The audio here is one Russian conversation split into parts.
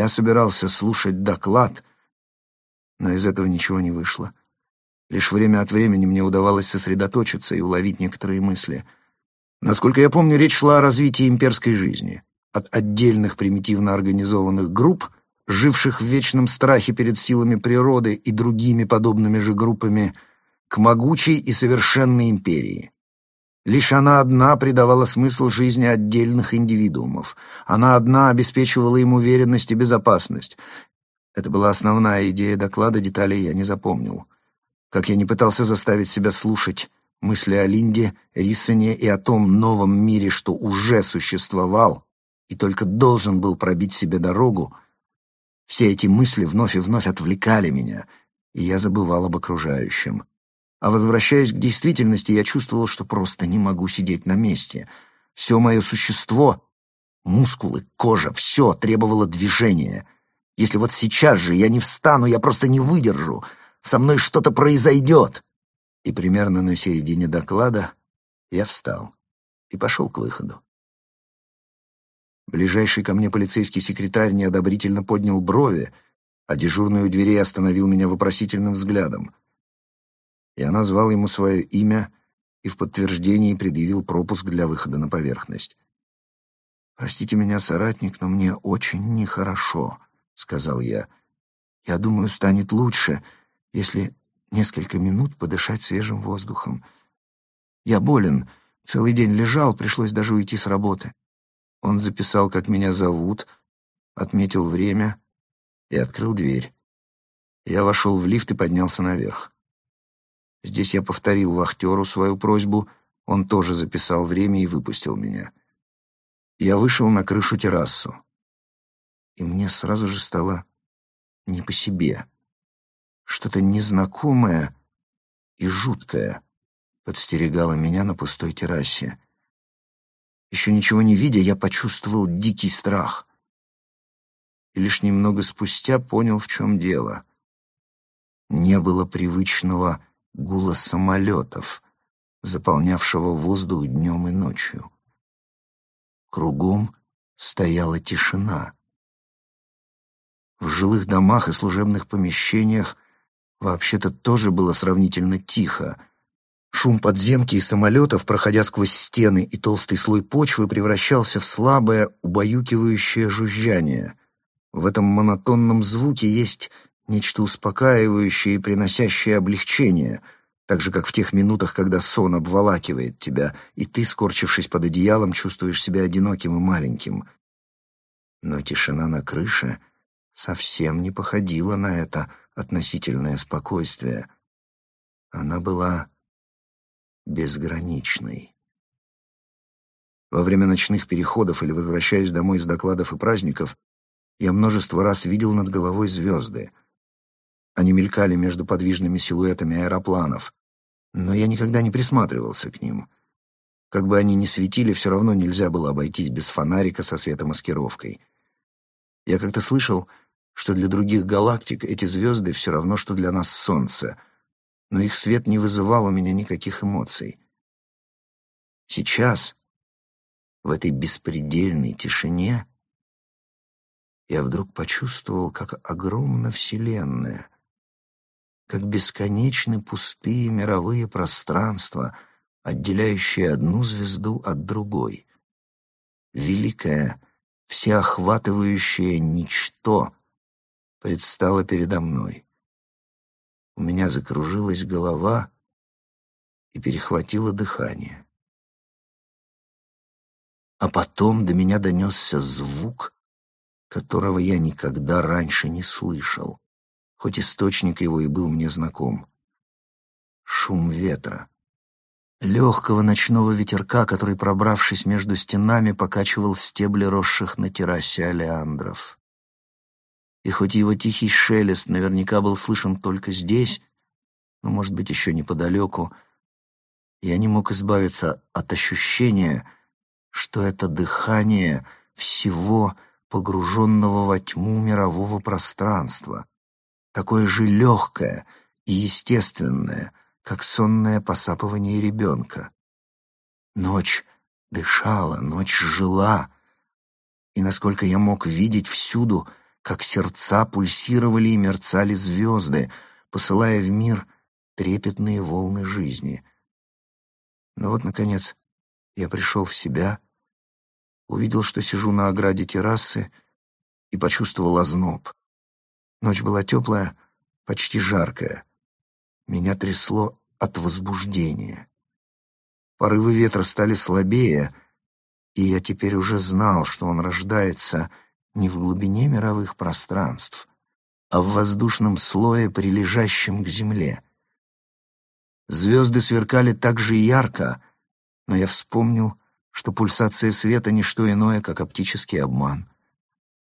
Я собирался слушать доклад, но из этого ничего не вышло. Лишь время от времени мне удавалось сосредоточиться и уловить некоторые мысли. Насколько я помню, речь шла о развитии имперской жизни. От отдельных примитивно организованных групп, живших в вечном страхе перед силами природы и другими подобными же группами, к могучей и совершенной империи. Лишь она одна придавала смысл жизни отдельных индивидуумов. Она одна обеспечивала им уверенность и безопасность. Это была основная идея доклада, деталей я не запомнил. Как я не пытался заставить себя слушать мысли о Линде, Риссене и о том новом мире, что уже существовал и только должен был пробить себе дорогу, все эти мысли вновь и вновь отвлекали меня, и я забывал об окружающем. А возвращаясь к действительности, я чувствовал, что просто не могу сидеть на месте. Все мое существо, мускулы, кожа, все требовало движения. Если вот сейчас же я не встану, я просто не выдержу. Со мной что-то произойдет. И примерно на середине доклада я встал и пошел к выходу. Ближайший ко мне полицейский секретарь неодобрительно поднял брови, а дежурный у дверей остановил меня вопросительным взглядом. Я назвал ему свое имя и в подтверждении предъявил пропуск для выхода на поверхность. «Простите меня, соратник, но мне очень нехорошо», — сказал я. «Я думаю, станет лучше, если несколько минут подышать свежим воздухом. Я болен, целый день лежал, пришлось даже уйти с работы». Он записал, как меня зовут, отметил время и открыл дверь. Я вошел в лифт и поднялся наверх. Здесь я повторил вахтеру свою просьбу, он тоже записал время и выпустил меня. Я вышел на крышу террасу, и мне сразу же стало не по себе. Что-то незнакомое и жуткое подстерегало меня на пустой террасе. Еще ничего не видя, я почувствовал дикий страх. И лишь немного спустя понял, в чем дело. Не было привычного гула самолетов, заполнявшего воздух днем и ночью. Кругом стояла тишина. В жилых домах и служебных помещениях вообще-то тоже было сравнительно тихо. Шум подземки и самолетов, проходя сквозь стены и толстый слой почвы, превращался в слабое, убаюкивающее жужжание. В этом монотонном звуке есть нечто успокаивающее и приносящее облегчение, так же, как в тех минутах, когда сон обволакивает тебя, и ты, скорчившись под одеялом, чувствуешь себя одиноким и маленьким. Но тишина на крыше совсем не походила на это относительное спокойствие. Она была безграничной. Во время ночных переходов или возвращаясь домой с докладов и праздников, я множество раз видел над головой звезды. Они мелькали между подвижными силуэтами аэропланов, но я никогда не присматривался к ним. Как бы они ни светили, все равно нельзя было обойтись без фонарика со светомаскировкой. Я как-то слышал, что для других галактик эти звезды все равно, что для нас Солнце, но их свет не вызывал у меня никаких эмоций. Сейчас, в этой беспредельной тишине, я вдруг почувствовал, как огромна Вселенная — как бесконечны пустые мировые пространства, отделяющие одну звезду от другой. Великое, всеохватывающее ничто предстало передо мной. У меня закружилась голова и перехватило дыхание. А потом до меня донесся звук, которого я никогда раньше не слышал хоть источник его и был мне знаком. Шум ветра. Легкого ночного ветерка, который, пробравшись между стенами, покачивал стебли росших на террасе олеандров. И хоть его тихий шелест наверняка был слышен только здесь, но, может быть, еще неподалеку, я не мог избавиться от ощущения, что это дыхание всего погруженного во тьму мирового пространства, такое же легкое и естественное, как сонное посапывание ребенка. Ночь дышала, ночь жила, и, насколько я мог видеть, всюду как сердца пульсировали и мерцали звезды, посылая в мир трепетные волны жизни. Но вот, наконец, я пришел в себя, увидел, что сижу на ограде террасы и почувствовал озноб. Ночь была теплая, почти жаркая. Меня трясло от возбуждения. Порывы ветра стали слабее, и я теперь уже знал, что он рождается не в глубине мировых пространств, а в воздушном слое, прилежащем к земле. Звезды сверкали так же ярко, но я вспомнил, что пульсация света — не что иное, как оптический обман.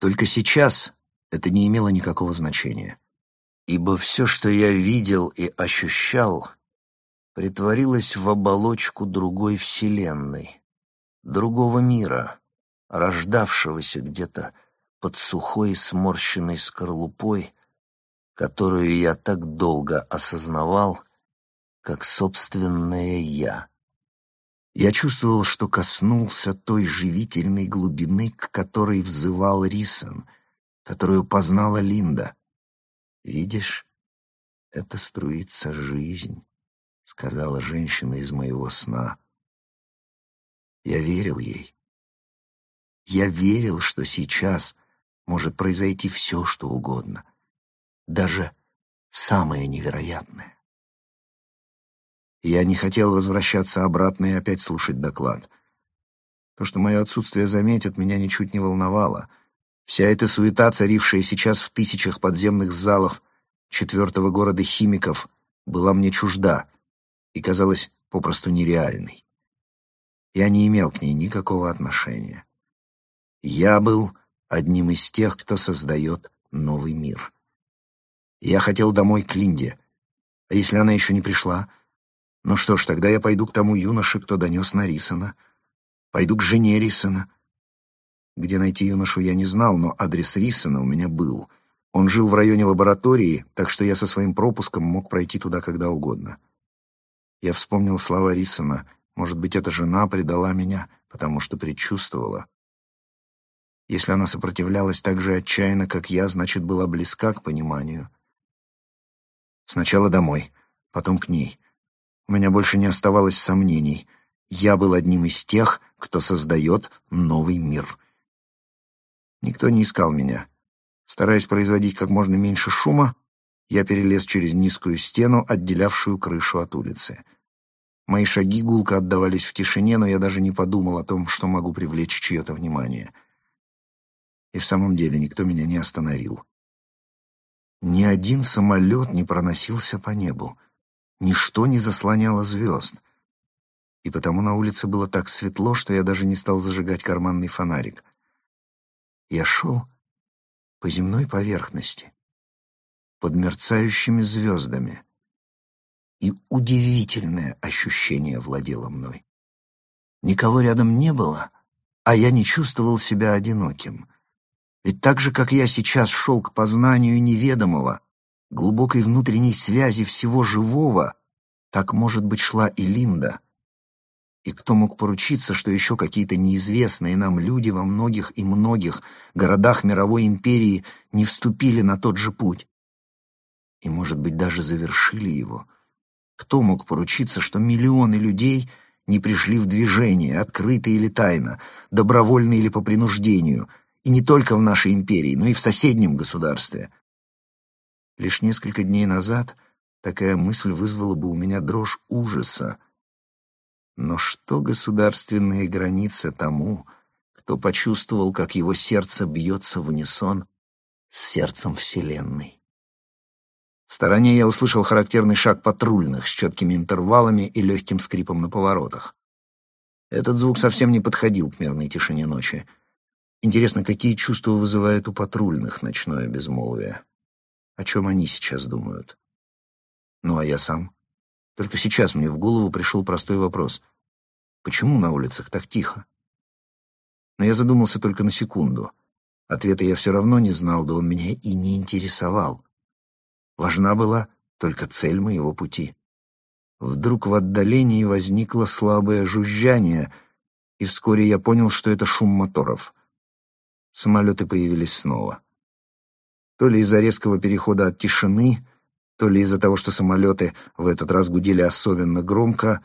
Только сейчас это не имело никакого значения, ибо все, что я видел и ощущал, притворилось в оболочку другой вселенной, другого мира, рождавшегося где-то под сухой сморщенной скорлупой, которую я так долго осознавал, как собственное «я». Я чувствовал, что коснулся той живительной глубины, к которой взывал Рисон, которую познала Линда. «Видишь, это струится жизнь», — сказала женщина из моего сна. Я верил ей. Я верил, что сейчас может произойти все, что угодно, даже самое невероятное. Я не хотел возвращаться обратно и опять слушать доклад. То, что мое отсутствие заметят, меня ничуть не волновало. Вся эта суета, царившая сейчас в тысячах подземных залов четвертого города химиков, была мне чужда и казалась попросту нереальной. Я не имел к ней никакого отношения. Я был одним из тех, кто создает новый мир. Я хотел домой к Линде. А если она еще не пришла? Ну что ж, тогда я пойду к тому юноше, кто донес на Рисона. Пойду к жене Рисона. Где найти юношу, я не знал, но адрес Рисона у меня был. Он жил в районе лаборатории, так что я со своим пропуском мог пройти туда когда угодно. Я вспомнил слова Рисона. Может быть, эта жена предала меня, потому что предчувствовала. Если она сопротивлялась так же отчаянно, как я, значит, была близка к пониманию. Сначала домой, потом к ней. У меня больше не оставалось сомнений. Я был одним из тех, кто создает новый мир. Никто не искал меня. Стараясь производить как можно меньше шума, я перелез через низкую стену, отделявшую крышу от улицы. Мои шаги гулко отдавались в тишине, но я даже не подумал о том, что могу привлечь чье-то внимание — и в самом деле никто меня не остановил. Ни один самолет не проносился по небу. Ничто не заслоняло звезд. И потому на улице было так светло, что я даже не стал зажигать карманный фонарик. Я шел по земной поверхности, под мерцающими звездами, и удивительное ощущение владело мной. Никого рядом не было, а я не чувствовал себя одиноким. Ведь так же, как я сейчас шел к познанию неведомого, глубокой внутренней связи всего живого, так, может быть, шла и Линда. И кто мог поручиться, что еще какие-то неизвестные нам люди во многих и многих городах мировой империи не вступили на тот же путь? И, может быть, даже завершили его? Кто мог поручиться, что миллионы людей не пришли в движение, открыто или тайно, добровольно или по принуждению — и не только в нашей империи, но и в соседнем государстве. Лишь несколько дней назад такая мысль вызвала бы у меня дрожь ужаса. Но что государственные границы тому, кто почувствовал, как его сердце бьется в унисон с сердцем Вселенной? В стороне я услышал характерный шаг патрульных с четкими интервалами и легким скрипом на поворотах. Этот звук совсем не подходил к мирной тишине ночи — Интересно, какие чувства вызывает у патрульных ночное безмолвие? О чем они сейчас думают? Ну, а я сам? Только сейчас мне в голову пришел простой вопрос. Почему на улицах так тихо? Но я задумался только на секунду. Ответа я все равно не знал, да он меня и не интересовал. Важна была только цель моего пути. Вдруг в отдалении возникло слабое жужжание, и вскоре я понял, что это шум моторов — Самолеты появились снова. То ли из-за резкого перехода от тишины, то ли из-за того, что самолеты в этот раз гудели особенно громко,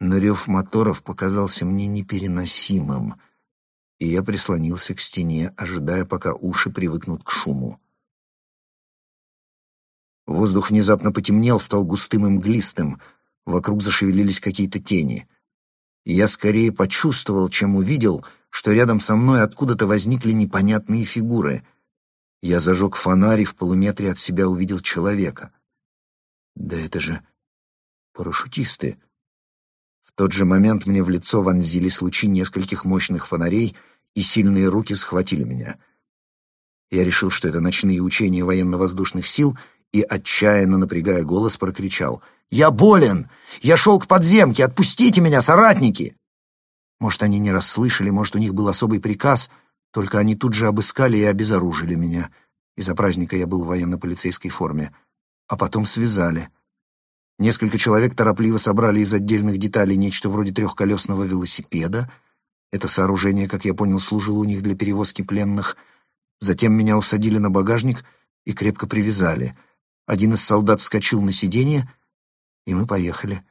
но рев моторов показался мне непереносимым, и я прислонился к стене, ожидая, пока уши привыкнут к шуму. Воздух внезапно потемнел, стал густым и мглистым, вокруг зашевелились какие-то тени. И я скорее почувствовал, чем увидел, что рядом со мной откуда-то возникли непонятные фигуры. Я зажег фонарь и в полуметре от себя увидел человека. Да это же парашютисты. В тот же момент мне в лицо вонзились лучи нескольких мощных фонарей, и сильные руки схватили меня. Я решил, что это ночные учения военно-воздушных сил — и, отчаянно напрягая голос, прокричал. «Я болен! Я шел к подземке! Отпустите меня, соратники!» Может, они не расслышали, может, у них был особый приказ, только они тут же обыскали и обезоружили меня. Из-за праздника я был в военно-полицейской форме. А потом связали. Несколько человек торопливо собрали из отдельных деталей нечто вроде трехколесного велосипеда. Это сооружение, как я понял, служило у них для перевозки пленных. Затем меня усадили на багажник и крепко привязали — один из солдат вскочил на сиденье, и мы поехали.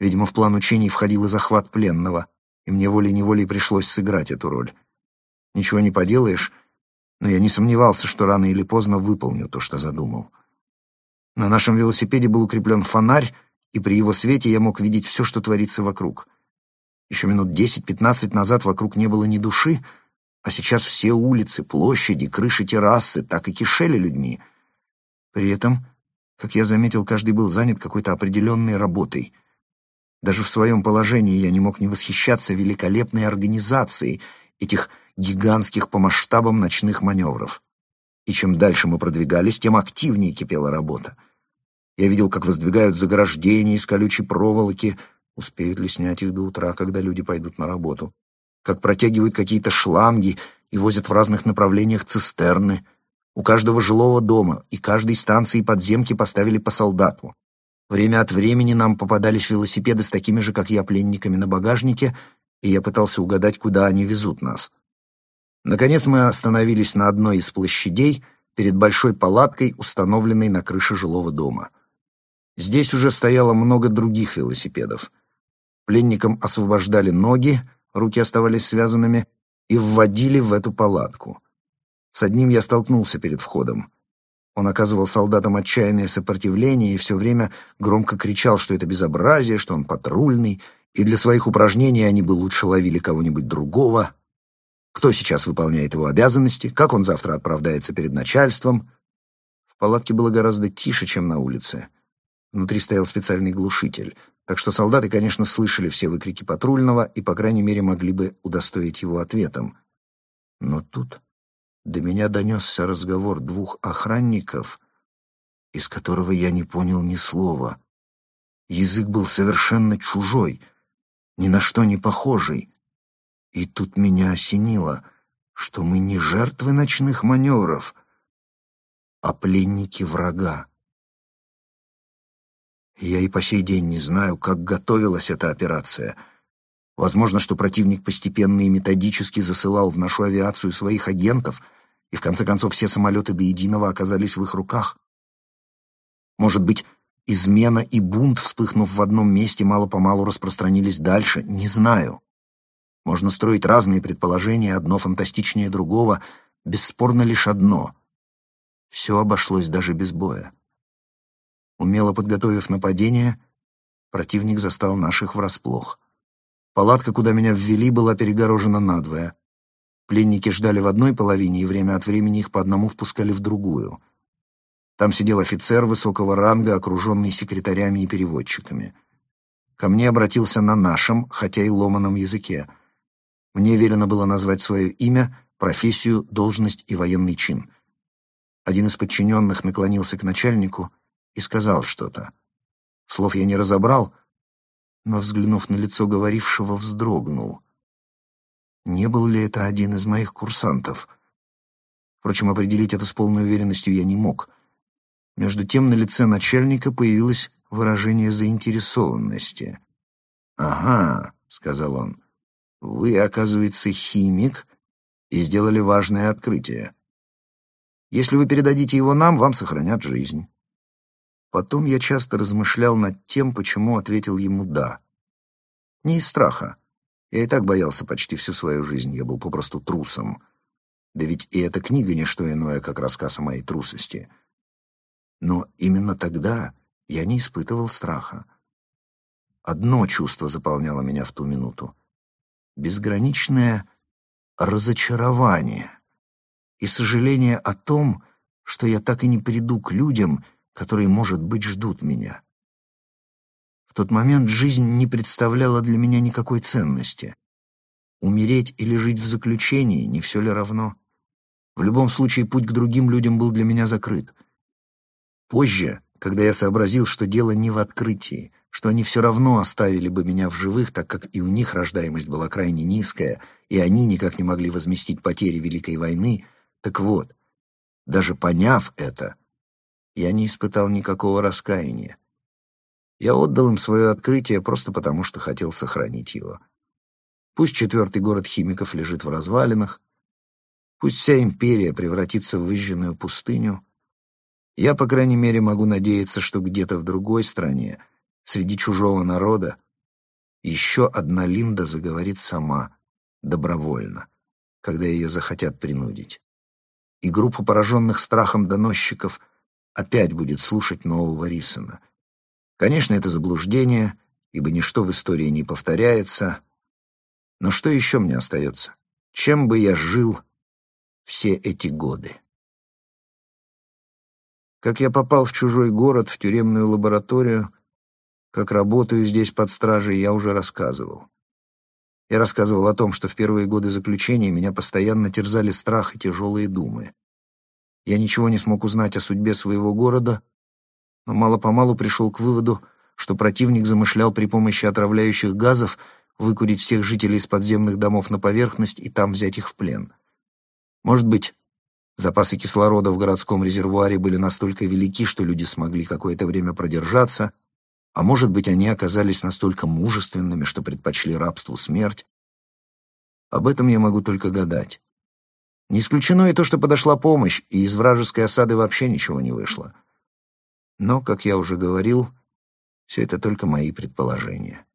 Видимо, в план учений входил и захват пленного, и мне волей-неволей пришлось сыграть эту роль. Ничего не поделаешь, но я не сомневался, что рано или поздно выполню то, что задумал. На нашем велосипеде был укреплен фонарь, и при его свете я мог видеть все, что творится вокруг. Еще минут десять-пятнадцать назад вокруг не было ни души, а сейчас все улицы, площади, крыши террасы так и кишели людьми — при этом, как я заметил, каждый был занят какой-то определенной работой. Даже в своем положении я не мог не восхищаться великолепной организацией этих гигантских по масштабам ночных маневров. И чем дальше мы продвигались, тем активнее кипела работа. Я видел, как воздвигают заграждения из колючей проволоки, успеют ли снять их до утра, когда люди пойдут на работу, как протягивают какие-то шланги и возят в разных направлениях цистерны — у каждого жилого дома и каждой станции подземки поставили по солдату. Время от времени нам попадались велосипеды с такими же, как я, пленниками на багажнике, и я пытался угадать, куда они везут нас. Наконец мы остановились на одной из площадей перед большой палаткой, установленной на крыше жилого дома. Здесь уже стояло много других велосипедов. Пленникам освобождали ноги, руки оставались связанными, и вводили в эту палатку. С одним я столкнулся перед входом. Он оказывал солдатам отчаянное сопротивление и все время громко кричал, что это безобразие, что он патрульный, и для своих упражнений они бы лучше ловили кого-нибудь другого. Кто сейчас выполняет его обязанности, как он завтра оправдается перед начальством. В палатке было гораздо тише, чем на улице. Внутри стоял специальный глушитель, так что солдаты, конечно, слышали все выкрики патрульного и, по крайней мере, могли бы удостоить его ответом. Но тут до меня донесся разговор двух охранников, из которого я не понял ни слова. Язык был совершенно чужой, ни на что не похожий. И тут меня осенило, что мы не жертвы ночных маневров, а пленники врага. Я и по сей день не знаю, как готовилась эта операция — Возможно, что противник постепенно и методически засылал в нашу авиацию своих агентов, и в конце концов все самолеты до единого оказались в их руках. Может быть, измена и бунт, вспыхнув в одном месте, мало-помалу распространились дальше, не знаю. Можно строить разные предположения, одно фантастичнее другого, бесспорно лишь одно. Все обошлось даже без боя. Умело подготовив нападение, противник застал наших врасплох. Палатка, куда меня ввели, была перегорожена надвое. Пленники ждали в одной половине, и время от времени их по одному впускали в другую. Там сидел офицер высокого ранга, окруженный секретарями и переводчиками. Ко мне обратился на нашем, хотя и ломаном языке. Мне велено было назвать свое имя, профессию, должность и военный чин. Один из подчиненных наклонился к начальнику и сказал что-то. Слов я не разобрал, но, взглянув на лицо говорившего, вздрогнул. Не был ли это один из моих курсантов? Впрочем, определить это с полной уверенностью я не мог. Между тем на лице начальника появилось выражение заинтересованности. «Ага», — сказал он, — «вы, оказывается, химик и сделали важное открытие. Если вы передадите его нам, вам сохранят жизнь. Потом я часто размышлял над тем, почему ответил ему «да». Не из страха. Я и так боялся почти всю свою жизнь, я был попросту трусом. Да ведь и эта книга не что иное, как рассказ о моей трусости. Но именно тогда я не испытывал страха. Одно чувство заполняло меня в ту минуту — безграничное разочарование и сожаление о том, что я так и не приду к людям, которые, может быть, ждут меня. В тот момент жизнь не представляла для меня никакой ценности. Умереть или жить в заключении, не все ли равно? В любом случае, путь к другим людям был для меня закрыт. Позже, когда я сообразил, что дело не в открытии, что они все равно оставили бы меня в живых, так как и у них рождаемость была крайне низкая, и они никак не могли возместить потери Великой войны, так вот, даже поняв это, я не испытал никакого раскаяния. Я отдал им свое открытие просто потому, что хотел сохранить его. Пусть четвертый город химиков лежит в развалинах, пусть вся империя превратится в выжженную пустыню — я, по крайней мере, могу надеяться, что где-то в другой стране, среди чужого народа, еще одна Линда заговорит сама, добровольно, когда ее захотят принудить. И группа пораженных страхом доносчиков опять будет слушать нового Рисона. Конечно, это заблуждение, ибо ничто в истории не повторяется. Но что еще мне остается? Чем бы я жил все эти годы? Как я попал в чужой город, в тюремную лабораторию, как работаю здесь под стражей, я уже рассказывал. Я рассказывал о том, что в первые годы заключения меня постоянно терзали страх и тяжелые думы. Я ничего не смог узнать о судьбе своего города, но мало-помалу пришел к выводу, что противник замышлял при помощи отравляющих газов выкурить всех жителей из подземных домов на поверхность и там взять их в плен. Может быть, Запасы кислорода в городском резервуаре были настолько велики, что люди смогли какое-то время продержаться, а может быть, они оказались настолько мужественными, что предпочли рабству смерть. Об этом я могу только гадать. Не исключено и то, что подошла помощь, и из вражеской осады вообще ничего не вышло. Но, как я уже говорил, все это только мои предположения.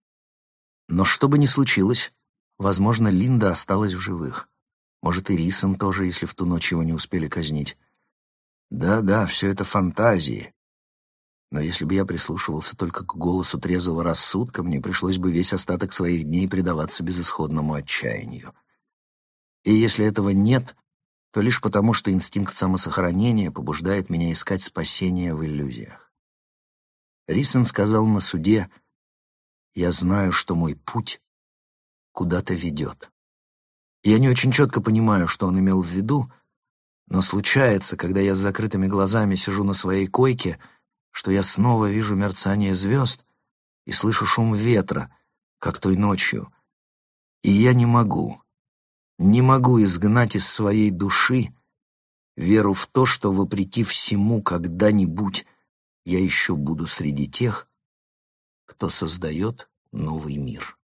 Но что бы ни случилось, возможно, Линда осталась в живых. Может, и Рисон тоже, если в ту ночь его не успели казнить. Да-да, все это фантазии. Но если бы я прислушивался только к голосу трезвого рассудка, мне пришлось бы весь остаток своих дней предаваться безысходному отчаянию. И если этого нет, то лишь потому, что инстинкт самосохранения побуждает меня искать спасения в иллюзиях. Рисон сказал на суде, «Я знаю, что мой путь куда-то ведет». Я не очень четко понимаю, что он имел в виду, но случается, когда я с закрытыми глазами сижу на своей койке, что я снова вижу мерцание звезд и слышу шум ветра, как той ночью. И я не могу, не могу изгнать из своей души веру в то, что, вопреки всему, когда-нибудь я еще буду среди тех, кто создает новый мир.